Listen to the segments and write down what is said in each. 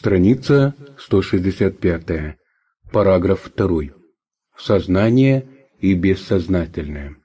Страница 165. Параграф 2. Сознание и бессознательное.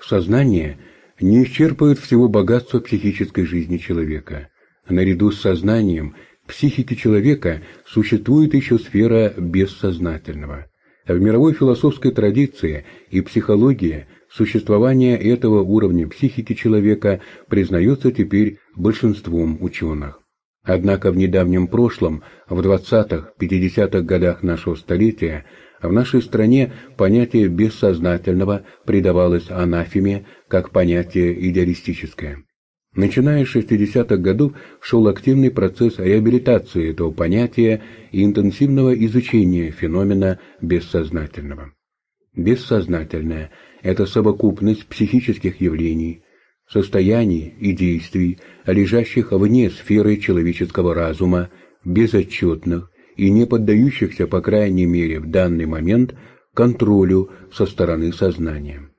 Сознание не исчерпывает всего богатства психической жизни человека. Наряду с сознанием в психике человека существует еще сфера бессознательного. В мировой философской традиции и психологии существование этого уровня психики человека признается теперь большинством ученых. Однако в недавнем прошлом, в 20-50-х годах нашего столетия, в нашей стране понятие бессознательного придавалось анафеме как понятие идеалистическое. Начиная с 60-х годов шел активный процесс реабилитации этого понятия и интенсивного изучения феномена бессознательного. Бессознательное – это совокупность психических явлений, состояний и действий, лежащих вне сферы человеческого разума, безотчетных и не поддающихся, по крайней мере, в данный момент, контролю со стороны сознания.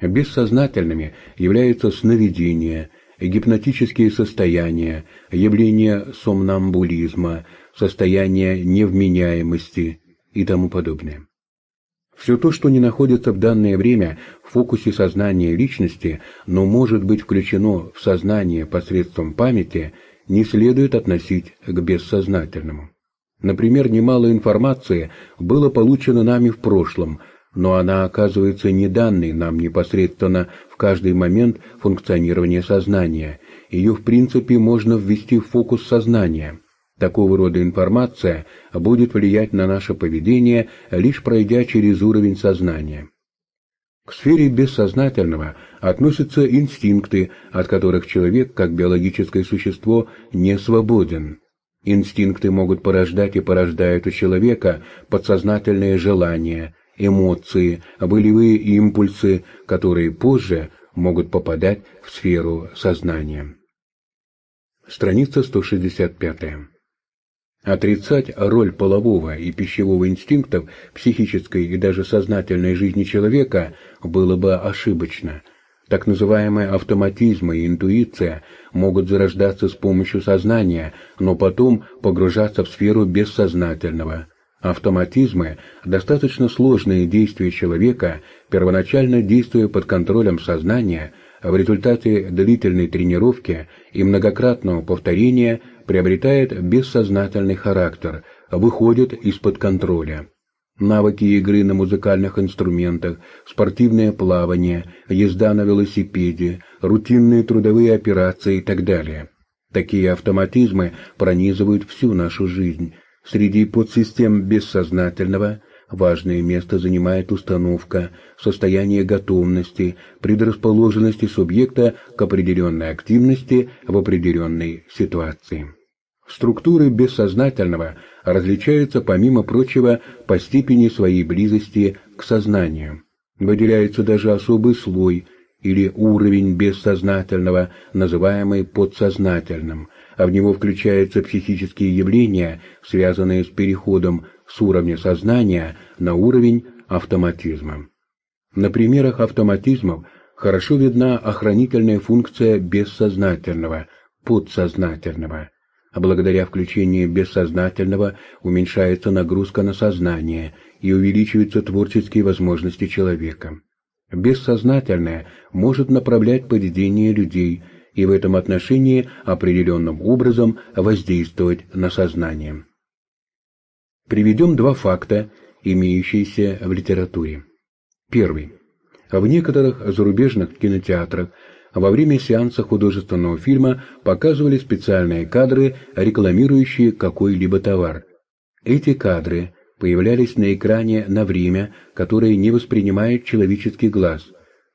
Бессознательными являются сновидения, гипнотические состояния, явления сомнамбулизма, состояния невменяемости и тому подобное. Все то, что не находится в данное время в фокусе сознания личности, но может быть включено в сознание посредством памяти, не следует относить к бессознательному. Например, немало информации было получено нами в прошлом, но она оказывается не данной нам непосредственно в каждый момент функционирования сознания. Ее в принципе можно ввести в фокус сознания – Такого рода информация будет влиять на наше поведение, лишь пройдя через уровень сознания. К сфере бессознательного относятся инстинкты, от которых человек, как биологическое существо, не свободен. Инстинкты могут порождать и порождают у человека подсознательные желания, эмоции, болевые импульсы, которые позже могут попадать в сферу сознания. Страница 165. Отрицать роль полового и пищевого инстинктов в психической и даже сознательной жизни человека было бы ошибочно. Так называемые автоматизмы и интуиция могут зарождаться с помощью сознания, но потом погружаться в сферу бессознательного. Автоматизмы – достаточно сложные действия человека, первоначально действуя под контролем сознания, в результате длительной тренировки и многократного повторения – приобретает бессознательный характер, выходит из-под контроля. Навыки игры на музыкальных инструментах, спортивное плавание, езда на велосипеде, рутинные трудовые операции и так далее. Такие автоматизмы пронизывают всю нашу жизнь. Среди подсистем бессознательного важное место занимает установка, состояние готовности, предрасположенности субъекта к определенной активности в определенной ситуации. Структуры бессознательного различаются, помимо прочего, по степени своей близости к сознанию. Выделяется даже особый слой или уровень бессознательного, называемый подсознательным, а в него включаются психические явления, связанные с переходом с уровня сознания на уровень автоматизма. На примерах автоматизмов хорошо видна охранительная функция бессознательного, подсознательного – а благодаря включению бессознательного уменьшается нагрузка на сознание и увеличиваются творческие возможности человека. Бессознательное может направлять поведение людей и в этом отношении определенным образом воздействовать на сознание. Приведем два факта, имеющиеся в литературе. Первый. В некоторых зарубежных кинотеатрах во время сеанса художественного фильма показывали специальные кадры, рекламирующие какой-либо товар. Эти кадры появлялись на экране на время, которое не воспринимает человеческий глаз,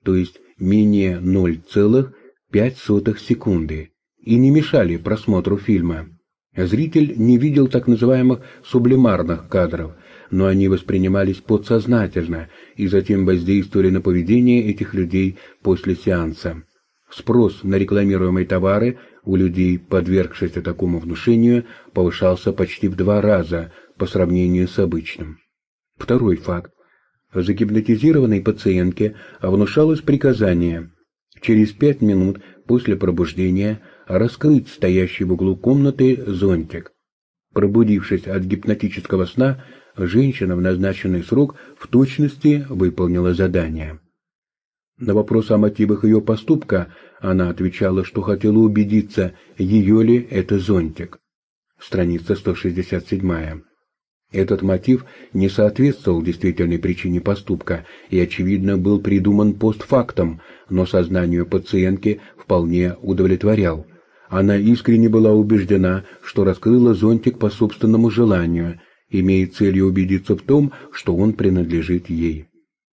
то есть менее 0,05 секунды, и не мешали просмотру фильма. Зритель не видел так называемых сублимарных кадров, но они воспринимались подсознательно и затем воздействовали на поведение этих людей после сеанса. Спрос на рекламируемые товары у людей, подвергшихся такому внушению, повышался почти в два раза по сравнению с обычным. Второй факт. Загипнотизированной пациентке внушалось приказание через пять минут после пробуждения раскрыть стоящий в углу комнаты зонтик. Пробудившись от гипнотического сна, женщина в назначенный срок в точности выполнила задание. На вопрос о мотивах ее поступка она отвечала, что хотела убедиться, ее ли это зонтик. Страница 167. Этот мотив не соответствовал действительной причине поступка и, очевидно, был придуман постфактом, но сознанию пациентки вполне удовлетворял. Она искренне была убеждена, что раскрыла зонтик по собственному желанию, имея целью убедиться в том, что он принадлежит ей.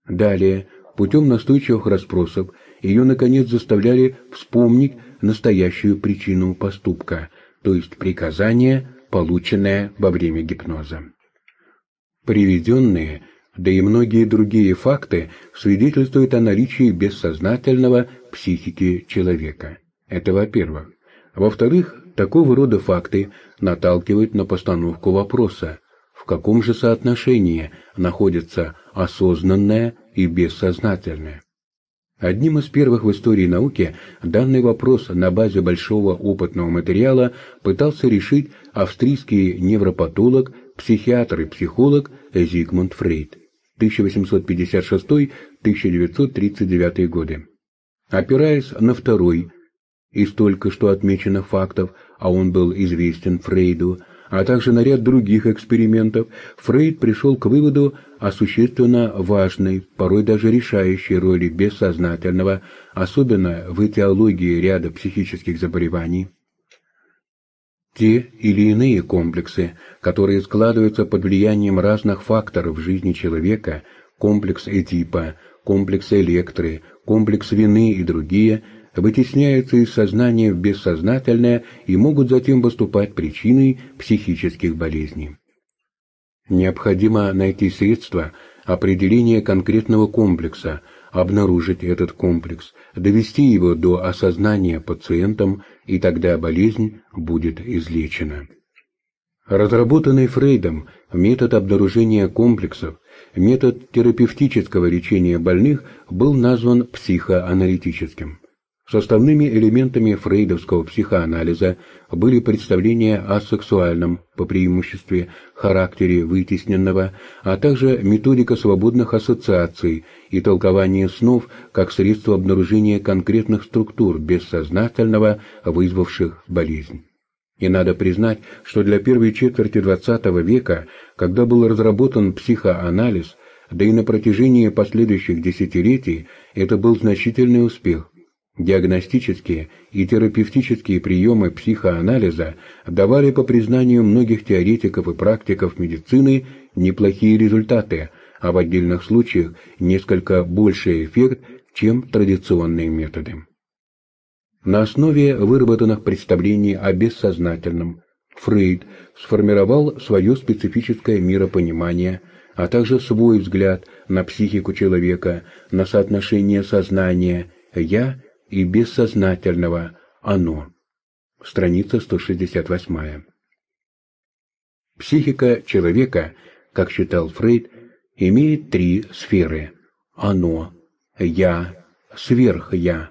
Далее, путем настойчивых расспросов, ее, наконец, заставляли вспомнить настоящую причину поступка, то есть приказание, полученное во время гипноза. Приведенные, да и многие другие факты свидетельствуют о наличии бессознательного психики человека. Это во-первых. Во-вторых, такого рода факты наталкивают на постановку вопроса, в каком же соотношении находится осознанное и бессознательное. Одним из первых в истории науки данный вопрос на базе большого опытного материала пытался решить австрийский невропатолог психиатр и психолог Зигмунд Фрейд, 1856-1939 годы. Опираясь на второй из только что отмеченных фактов, а он был известен Фрейду, а также на ряд других экспериментов, Фрейд пришел к выводу о существенно важной, порой даже решающей роли бессознательного, особенно в этиологии ряда психических заболеваний, те или иные комплексы, которые складываются под влиянием разных факторов в жизни человека, комплекс Эдипа, комплекс Электры, комплекс вины и другие, вытесняются из сознания в бессознательное и могут затем выступать причиной психических болезней. Необходимо найти средства определения конкретного комплекса, обнаружить этот комплекс, довести его до осознания пациентом и тогда болезнь будет излечена. Разработанный Фрейдом метод обнаружения комплексов, метод терапевтического лечения больных был назван психоаналитическим. Составными элементами фрейдовского психоанализа были представления о сексуальном, по преимуществе, характере вытесненного, а также методика свободных ассоциаций и толкование снов как средство обнаружения конкретных структур бессознательного, вызвавших болезнь. И надо признать, что для первой четверти XX века, когда был разработан психоанализ, да и на протяжении последующих десятилетий, это был значительный успех – Диагностические и терапевтические приемы психоанализа давали по признанию многих теоретиков и практиков медицины неплохие результаты, а в отдельных случаях несколько больший эффект, чем традиционные методы. На основе выработанных представлений о бессознательном Фрейд сформировал свое специфическое миропонимание, а также свой взгляд на психику человека, на соотношение сознания «я» и бессознательного «оно». Страница 168. Психика человека, как считал Фрейд, имеет три сферы – «оно», «я», «сверх-я».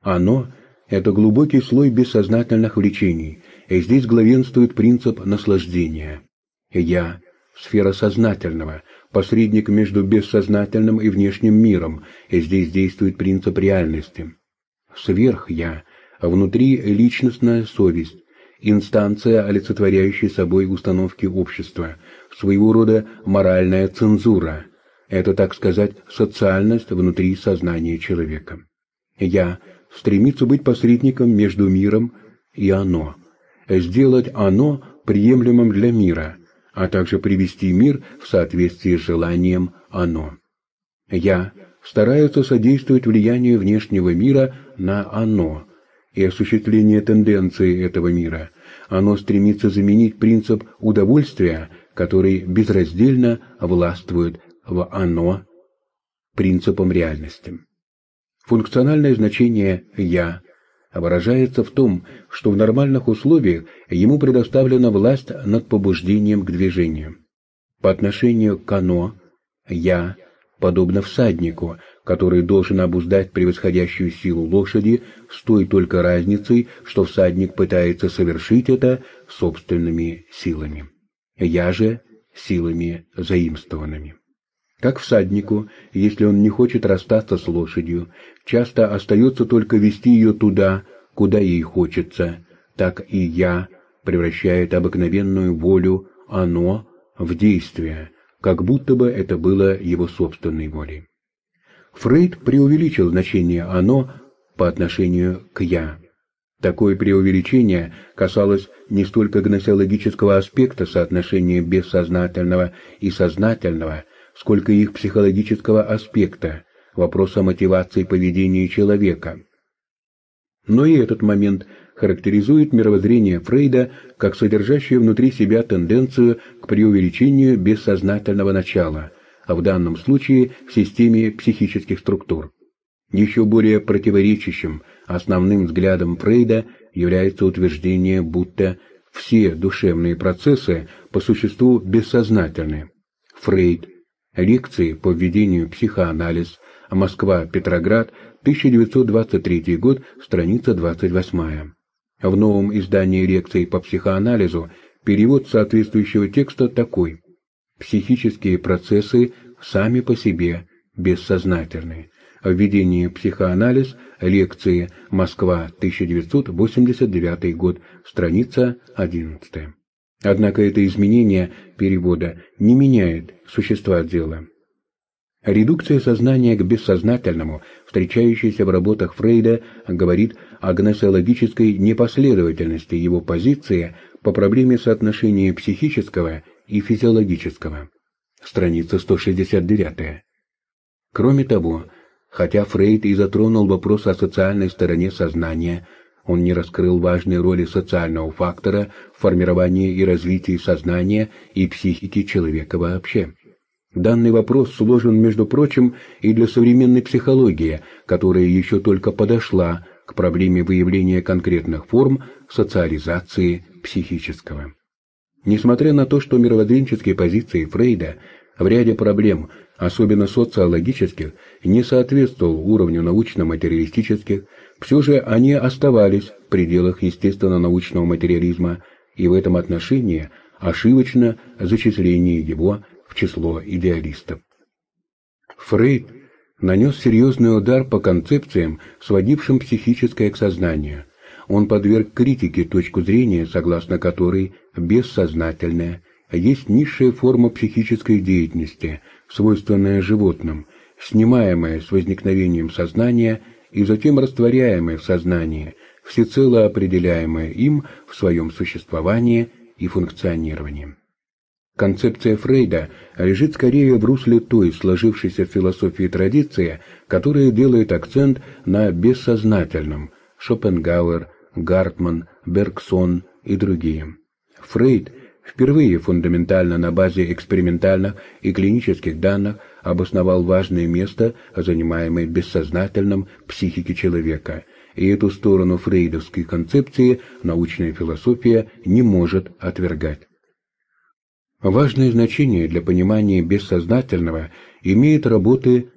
«Оно» – это глубокий слой бессознательных влечений, и здесь главенствует принцип наслаждения. «Я» – сфера сознательного, посредник между бессознательным и внешним миром, и здесь действует принцип реальности сверх-я, а внутри личностная совесть, инстанция, олицетворяющая собой установки общества, своего рода моральная цензура. Это, так сказать, социальность внутри сознания человека. Я стремится быть посредником между миром и оно, сделать оно приемлемым для мира, а также привести мир в соответствии с желанием оно. Я стараются содействовать влиянию внешнего мира на «оно» и осуществление тенденции этого мира. Оно стремится заменить принцип удовольствия, который безраздельно властвует в «оно» принципом реальности. Функциональное значение «я» выражается в том, что в нормальных условиях ему предоставлена власть над побуждением к движению. По отношению к «оно» «я» подобно всаднику, который должен обуздать превосходящую силу лошади с той только разницей, что всадник пытается совершить это собственными силами. Я же силами заимствованными. Как всаднику, если он не хочет расстаться с лошадью, часто остается только вести ее туда, куда ей хочется, так и я превращает обыкновенную волю «оно» в действие, как будто бы это было его собственной волей. Фрейд преувеличил значение «оно» по отношению к «я». Такое преувеличение касалось не столько гносеологического аспекта соотношения бессознательного и сознательного, сколько их психологического аспекта, вопроса мотивации поведения человека. Но и этот момент характеризует мировоззрение Фрейда как содержащее внутри себя тенденцию к преувеличению бессознательного начала, а в данном случае в системе психических структур. Еще более противоречащим основным взглядом Фрейда является утверждение, будто все душевные процессы по существу бессознательны. Фрейд. Лекции по введению психоанализ. Москва-Петроград. 1923 год. Страница 28. В новом издании лекции по психоанализу перевод соответствующего текста такой. Психические процессы сами по себе бессознательны. Введение психоанализ, лекции Москва, 1989 год, страница 11. Однако это изменение перевода не меняет существа дела. Редукция сознания к бессознательному, встречающаяся в работах Фрейда, говорит о гносеологической непоследовательности его позиции по проблеме соотношения психического и физиологического. Страница 169. Кроме того, хотя Фрейд и затронул вопрос о социальной стороне сознания, он не раскрыл важной роли социального фактора в формировании и развитии сознания и психики человека вообще. Данный вопрос сложен, между прочим, и для современной психологии, которая еще только подошла к проблеме выявления конкретных форм социализации психического. Несмотря на то, что мировоззренческие позиции Фрейда в ряде проблем, особенно социологических, не соответствовал уровню научно-материалистических, все же они оставались в пределах естественно-научного материализма, и в этом отношении ошибочно зачисление его число идеалистов. Фрейд нанес серьезный удар по концепциям, сводившим психическое к сознанию – он подверг критике точку зрения, согласно которой бессознательное есть низшая форма психической деятельности, свойственная животным, снимаемая с возникновением сознания и затем растворяемая в сознании, всецело определяемая им в своем существовании и функционировании. Концепция Фрейда лежит скорее в русле той сложившейся в философии традиции, которая делает акцент на бессознательном – Шопенгауэр, Гартман, Бергсон и другие. Фрейд впервые фундаментально на базе экспериментальных и клинических данных обосновал важное место, занимаемое бессознательным психике человека, и эту сторону фрейдовской концепции научная философия не может отвергать. Важное значение для понимания бессознательного имеют работы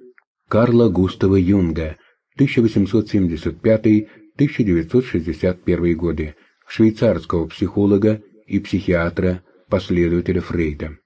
Карла Густава Юнга 1875 1961 годы, швейцарского психолога и психиатра, последователя Фрейда.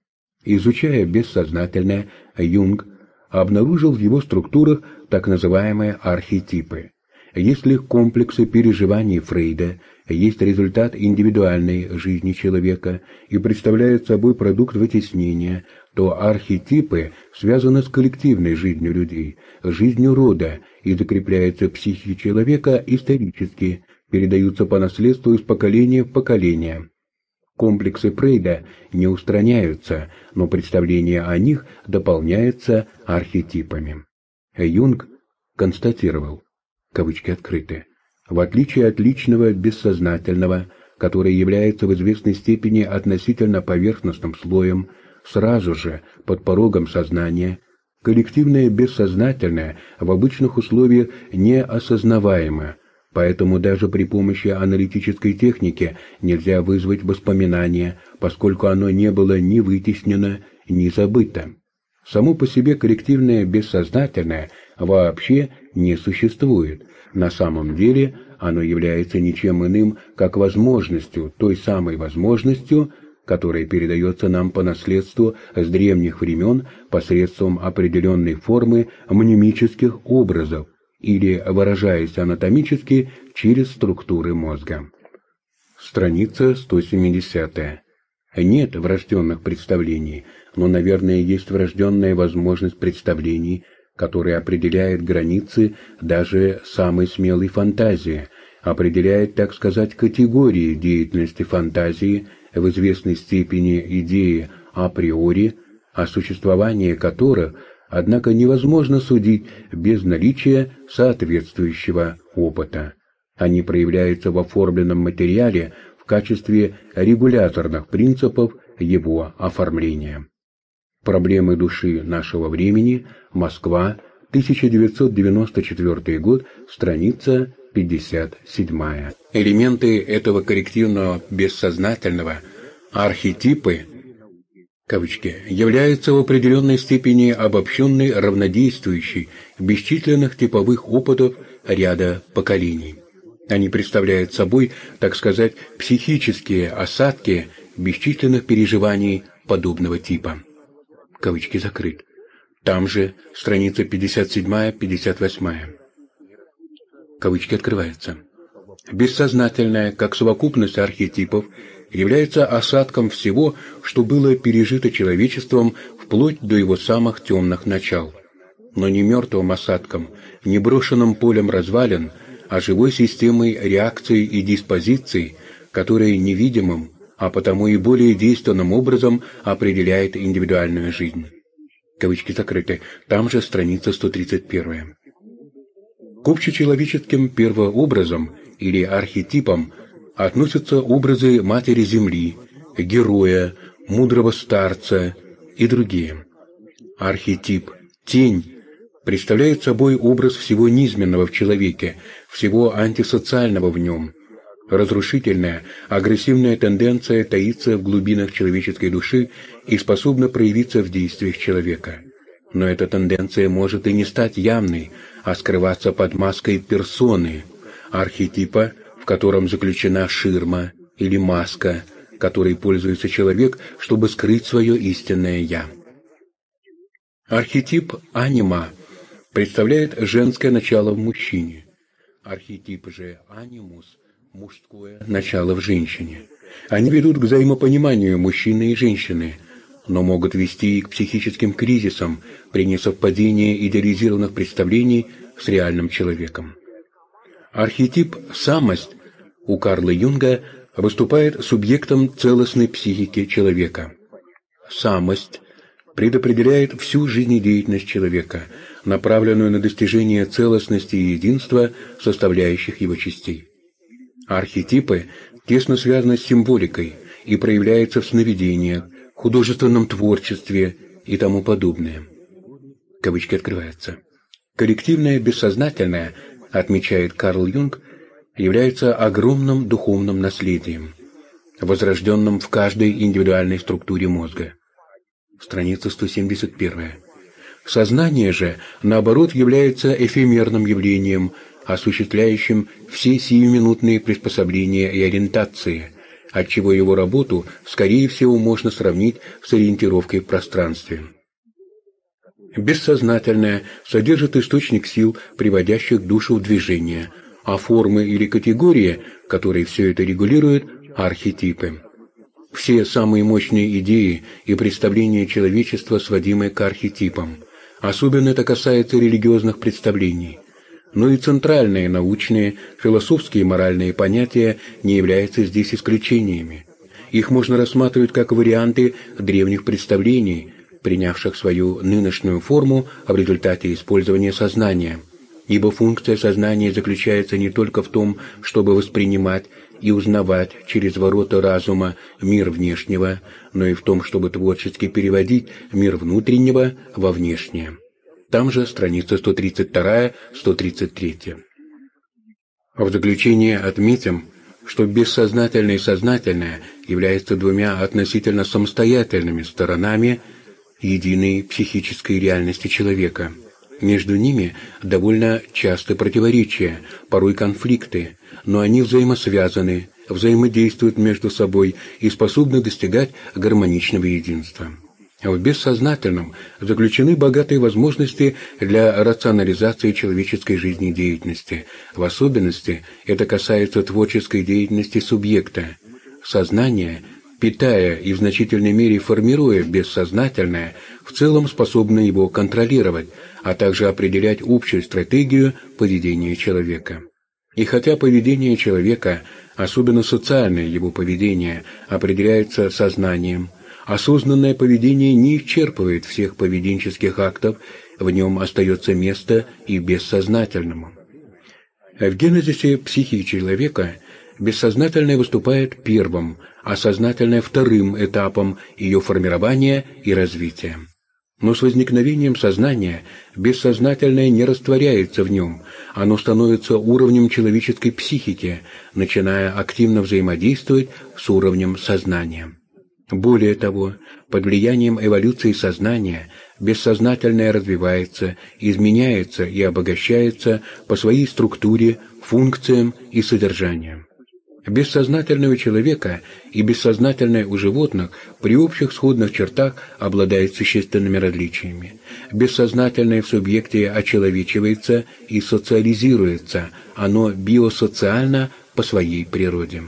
Изучая бессознательное, Юнг обнаружил в его структурах так называемые архетипы. Если комплексы переживаний Фрейда есть результат индивидуальной жизни человека и представляют собой продукт вытеснения, то архетипы связаны с коллективной жизнью людей, жизнью рода и закрепляются в психике человека исторически, передаются по наследству из поколения в поколение. Комплексы Фрейда не устраняются, но представление о них дополняется архетипами. Юнг констатировал, кавычки открыты, в отличие от личного бессознательного, которое является в известной степени относительно поверхностным слоем, сразу же под порогом сознания, коллективное бессознательное в обычных условиях неосознаваемо, поэтому даже при помощи аналитической техники нельзя вызвать воспоминание, поскольку оно не было ни вытеснено, ни забыто. Само по себе коллективное бессознательное вообще не существует. На самом деле оно является ничем иным, как возможностью, той самой возможностью, которая передается нам по наследству с древних времен посредством определенной формы мнемических образов или, выражаясь анатомически, через структуры мозга. Страница 170. Нет врожденных представлений, но, наверное, есть врожденная возможность представлений, которая определяет границы даже самой смелой фантазии, определяет, так сказать, категории деятельности фантазии, в известной степени идеи априори, о существовании которых, однако, невозможно судить без наличия соответствующего опыта. Они проявляются в оформленном материале в качестве регуляторных принципов его оформления. Проблемы души нашего времени. Москва. 1994 год. Страница 57. Элементы этого коллективного бессознательного, архетипы, кавычки, являются в определенной степени обобщенной равнодействующей бесчисленных типовых опытов ряда поколений. Они представляют собой, так сказать, психические осадки бесчисленных переживаний подобного типа кавычки закрыт. Там же страница 57-58. Кавычки открываются. Бессознательное, как совокупность архетипов, является осадком всего, что было пережито человечеством вплоть до его самых темных начал. Но не мертвым осадком, не брошенным полем развалин, а живой системой реакций и диспозиций, которая невидимым, а потому и более действенным образом определяет индивидуальную жизнь. Кавычки закрыты. Там же страница 131. К общечеловеческим первообразам или архетипам относятся образы Матери Земли, героя, мудрого старца и другие. Архетип «тень» представляет собой образ всего низменного в человеке, всего антисоциального в нем – Разрушительная, агрессивная тенденция таится в глубинах человеческой души и способна проявиться в действиях человека. Но эта тенденция может и не стать явной, а скрываться под маской персоны, архетипа, в котором заключена ширма или маска, которой пользуется человек, чтобы скрыть свое истинное «я». Архетип анима представляет женское начало в мужчине. Архетип же анимус – мужское начало в женщине. Они ведут к взаимопониманию мужчины и женщины, но могут вести и к психическим кризисам при несовпадении идеализированных представлений с реальным человеком. Архетип «самость» у Карла Юнга выступает субъектом целостной психики человека. Самость предопределяет всю жизнедеятельность человека, направленную на достижение целостности и единства составляющих его частей. Архетипы тесно связаны с символикой и проявляются в сновидениях, художественном творчестве и тому подобное. Кавычки открываются. Коллективное бессознательное, отмечает Карл Юнг, является огромным духовным наследием, возрожденным в каждой индивидуальной структуре мозга. Страница 171. Сознание же, наоборот, является эфемерным явлением – осуществляющим все сиюминутные приспособления и ориентации, отчего его работу, скорее всего, можно сравнить с ориентировкой в пространстве. Бессознательное содержит источник сил, приводящих душу в движение, а формы или категории, которые все это регулируют, архетипы. Все самые мощные идеи и представления человечества сводимы к архетипам. Особенно это касается религиозных представлений но и центральные научные, философские и моральные понятия не являются здесь исключениями. Их можно рассматривать как варианты древних представлений, принявших свою нынешнюю форму в результате использования сознания. Ибо функция сознания заключается не только в том, чтобы воспринимать и узнавать через ворота разума мир внешнего, но и в том, чтобы творчески переводить мир внутреннего во внешнее. Там же страница 132-133. В заключение отметим, что бессознательное и сознательное являются двумя относительно самостоятельными сторонами единой психической реальности человека. Между ними довольно часто противоречия, порой конфликты, но они взаимосвязаны, взаимодействуют между собой и способны достигать гармоничного единства. В бессознательном заключены богатые возможности для рационализации человеческой жизнедеятельности. В особенности это касается творческой деятельности субъекта. Сознание, питая и в значительной мере формируя бессознательное, в целом способно его контролировать, а также определять общую стратегию поведения человека. И хотя поведение человека, особенно социальное его поведение, определяется сознанием, осознанное поведение не исчерпывает всех поведенческих актов, в нем остается место и бессознательному. В генезисе психики человека бессознательное выступает первым, а сознательное – вторым этапом ее формирования и развития. Но с возникновением сознания бессознательное не растворяется в нем, оно становится уровнем человеческой психики, начиная активно взаимодействовать с уровнем сознания. Более того, под влиянием эволюции сознания бессознательное развивается, изменяется и обогащается по своей структуре, функциям и содержанию. Бессознательное у человека и бессознательное у животных при общих сходных чертах обладает существенными различиями. Бессознательное в субъекте очеловечивается и социализируется, оно биосоциально по своей природе.